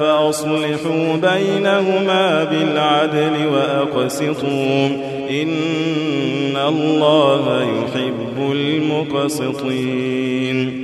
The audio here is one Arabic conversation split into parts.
فأصلحوا بينهما بالعدل وأقسطوا. إن الله يحب المقسطين.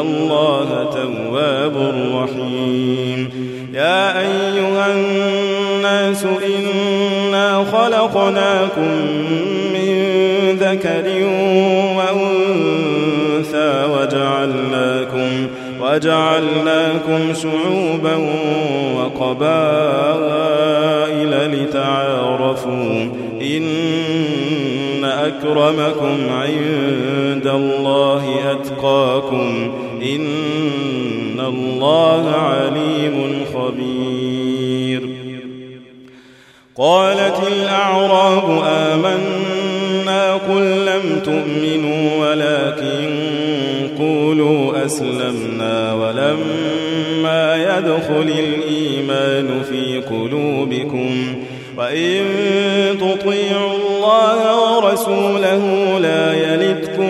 الله تواب رحيم. يا أيها الناس إنا خلقناكم من ذكر وأنثى وجعلناكم وجعلناكم شعوبا وقبائل لتعارفوا. إن أكرمكم عند الله أتقاكم. إن الله عليم خبير. قالت الأعراب آمنا قل لم تؤمنوا ولكن قولوا أسلمنا ولما يدخل الإيمان في قلوبكم وإن تطيعوا الله ورسوله لا يلدكم